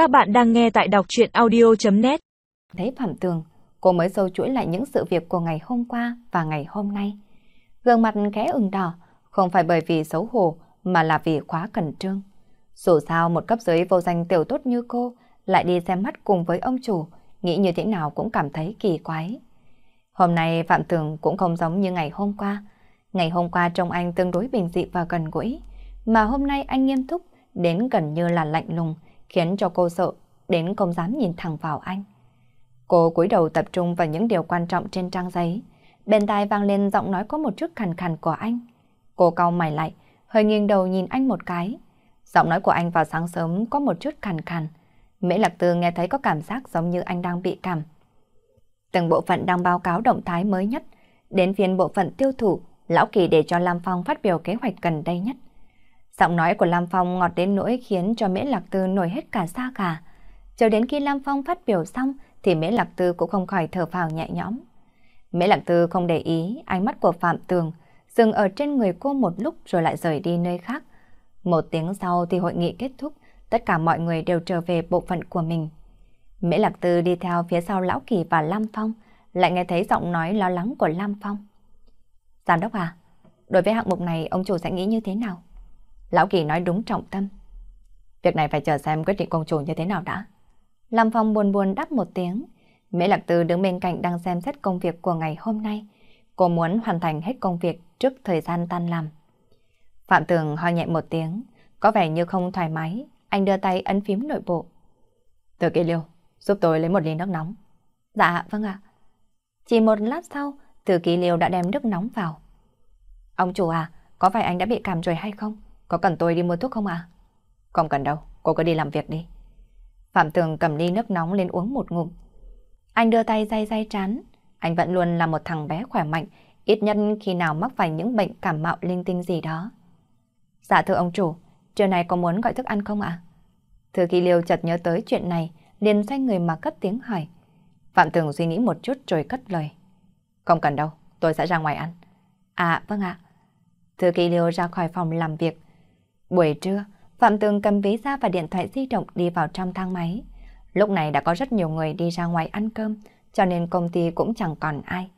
Các bạn đang nghe tại đọc chuyện audio.net Thấy Phạm Tường, cô mới sâu chuỗi lại những sự việc của ngày hôm qua và ngày hôm nay. Gương mặt khẽ ửng đỏ, không phải bởi vì xấu hổ mà là vì quá cẩn trương. Dù sao một cấp dưới vô danh tiểu tốt như cô lại đi xem mắt cùng với ông chủ, nghĩ như thế nào cũng cảm thấy kỳ quái. Hôm nay Phạm Tường cũng không giống như ngày hôm qua. Ngày hôm qua trông anh tương đối bình dị và gần gũi, mà hôm nay anh nghiêm túc đến gần như là lạnh lùng, khiến cho cô sợ, đến không dám nhìn thẳng vào anh. Cô cúi đầu tập trung vào những điều quan trọng trên trang giấy. Bên tai vang lên giọng nói có một chút khàn khàn của anh. Cô cau mày lại, hơi nghiêng đầu nhìn anh một cái. Giọng nói của anh vào sáng sớm có một chút khàn khàn. Mễ Lạc Tư nghe thấy có cảm giác giống như anh đang bị cảm. Từng bộ phận đang báo cáo động thái mới nhất. Đến phiên bộ phận tiêu thụ, Lão Kỳ để cho Lam Phong phát biểu kế hoạch gần đây nhất. Giọng nói của Lam Phong ngọt đến nỗi khiến cho Mễ Lạc Tư nổi hết cả da gà. Chờ đến khi Lam Phong phát biểu xong thì Mễ Lạc Tư cũng không khỏi thở phào nhẹ nhõm. Mễ Lạc Tư không để ý ánh mắt của Phạm Tường dừng ở trên người cô một lúc rồi lại rời đi nơi khác. Một tiếng sau thì hội nghị kết thúc, tất cả mọi người đều trở về bộ phận của mình. Mễ Lạc Tư đi theo phía sau Lão Kỳ và Lam Phong, lại nghe thấy giọng nói lo lắng của Lam Phong. Giám đốc à, đối với hạng mục này ông chủ sẽ nghĩ như thế nào? Lão Kỳ nói đúng trọng tâm. Việc này phải chờ xem quyết định công chủ như thế nào đã. Lâm Phong buồn buồn đáp một tiếng. Mễ Lạc Tư đứng bên cạnh đang xem xét công việc của ngày hôm nay. Cô muốn hoàn thành hết công việc trước thời gian tan làm. Phạm Tường ho nhẹ một tiếng, có vẻ như không thoải mái. Anh đưa tay ấn phím nội bộ. Từ kỳ liêu, giúp tôi lấy một ly nước nóng. Dạ, vâng ạ. Chỉ một lát sau, từ kỳ liêu đã đem nước nóng vào. Ông chủ à, có phải anh đã bị cảm rồi hay không? Có cần tôi đi mua thuốc không ạ? Không cần đâu, cô cứ đi làm việc đi. Phạm Tường cầm ly nước nóng lên uống một ngụm. Anh đưa tay day day trán. Anh vẫn luôn là một thằng bé khỏe mạnh, ít nhất khi nào mắc phải những bệnh cảm mạo linh tinh gì đó. Dạ thưa ông chủ, trưa nay có muốn gọi thức ăn không ạ? Thư kỳ liêu chợt nhớ tới chuyện này, liền xoay người mà cất tiếng hỏi. Phạm Tường suy nghĩ một chút rồi cất lời. Không cần đâu, tôi sẽ ra ngoài ăn. À, vâng ạ. Thư kỳ liêu ra khỏi phòng làm việc, Buổi trưa, Phạm Tường cầm ví ra và điện thoại di động đi vào trong thang máy. Lúc này đã có rất nhiều người đi ra ngoài ăn cơm, cho nên công ty cũng chẳng còn ai.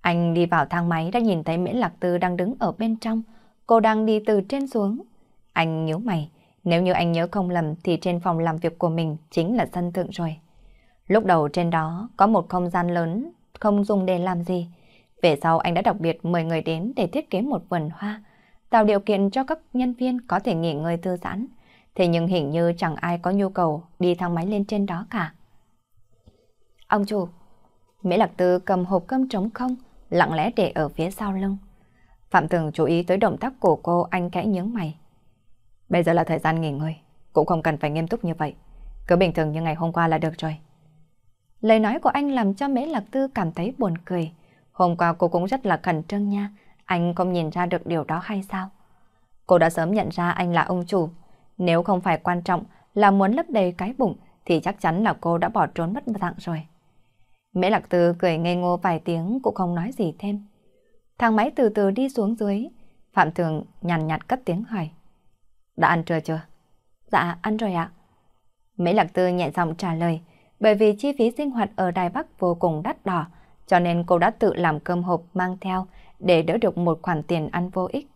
Anh đi vào thang máy đã nhìn thấy Miễn Lạc Tư đang đứng ở bên trong, cô đang đi từ trên xuống. Anh nhíu mày, nếu như anh nhớ không lầm thì trên phòng làm việc của mình chính là sân thượng rồi. Lúc đầu trên đó có một không gian lớn, không dùng để làm gì. Về sau anh đã đặc biệt mời người đến để thiết kế một vườn hoa, tạo điều kiện cho các nhân viên có thể nghỉ ngơi thư giãn. Thế nhưng hình như chẳng ai có nhu cầu đi thang máy lên trên đó cả. Ông chủ, Mỹ Lạc Tư cầm hộp cơm trống không, lặng lẽ để ở phía sau lưng. Phạm Tường chú ý tới động tác của cô, anh kẽ nhướng mày. Bây giờ là thời gian nghỉ ngơi, cũng không cần phải nghiêm túc như vậy. Cứ bình thường như ngày hôm qua là được rồi. Lời nói của anh làm cho Mễ Lạc Tư cảm thấy buồn cười. Hôm qua cô cũng rất là khẩn trương nha, anh không nhìn ra được điều đó hay sao? Cô đã sớm nhận ra anh là ông chủ. Nếu không phải quan trọng là muốn lấp đầy cái bụng thì chắc chắn là cô đã bỏ trốn mất dạng rồi. Mễ Lạc Tư cười ngây ngô vài tiếng cũng không nói gì thêm. Thang máy từ từ đi xuống dưới. Phạm Thường nhàn nhạt cất tiếng hỏi. Đã ăn trưa chưa? Dạ, ăn rồi ạ. Mễ Lạc Tư nhẹ giọng trả lời. Bởi vì chi phí sinh hoạt ở Đài Bắc vô cùng đắt đỏ, cho nên cô đã tự làm cơm hộp mang theo để đỡ được một khoản tiền ăn vô ích.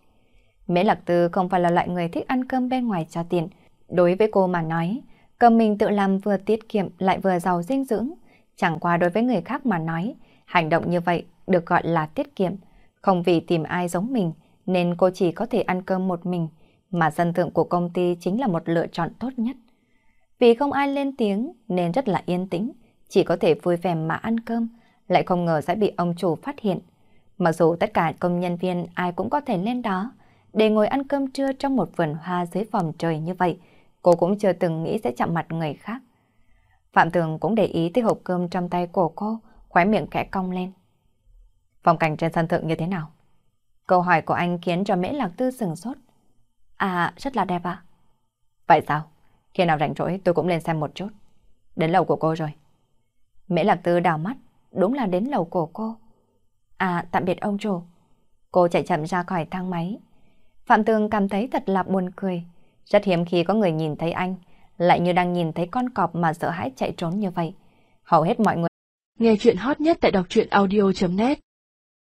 Mễ Lạc Tư không phải là loại người thích ăn cơm bên ngoài cho tiền. Đối với cô mà nói, cơm mình tự làm vừa tiết kiệm lại vừa giàu dinh dưỡng. Chẳng qua đối với người khác mà nói, hành động như vậy được gọi là tiết kiệm. Không vì tìm ai giống mình, nên cô chỉ có thể ăn cơm một mình, mà dân thượng của công ty chính là một lựa chọn tốt nhất. Vì không ai lên tiếng nên rất là yên tĩnh, chỉ có thể vui vẻ mà ăn cơm, lại không ngờ sẽ bị ông chủ phát hiện. Mặc dù tất cả công nhân viên ai cũng có thể lên đó, để ngồi ăn cơm trưa trong một vườn hoa dưới vòng trời như vậy, cô cũng chưa từng nghĩ sẽ chạm mặt người khác. Phạm Tường cũng để ý tới hộp cơm trong tay của cô, khóe miệng kẽ cong lên. Phong cảnh trên sân thượng như thế nào? Câu hỏi của anh khiến cho Mễ Lạc Tư sừng sốt. À, rất là đẹp ạ. Vậy sao? Khi nào rảnh rỗi tôi cũng lên xem một chút. Đến lầu của cô rồi. Mễ Lạc Tư đào mắt, đúng là đến lầu của cô. À, tạm biệt ông chủ. Cô chạy chậm ra khỏi thang máy. Phạm Tường cảm thấy thật là buồn cười. Rất hiếm khi có người nhìn thấy anh, lại như đang nhìn thấy con cọp mà sợ hãi chạy trốn như vậy. Hầu hết mọi người Nghe chuyện hot nhất tại đọc truyện audio.net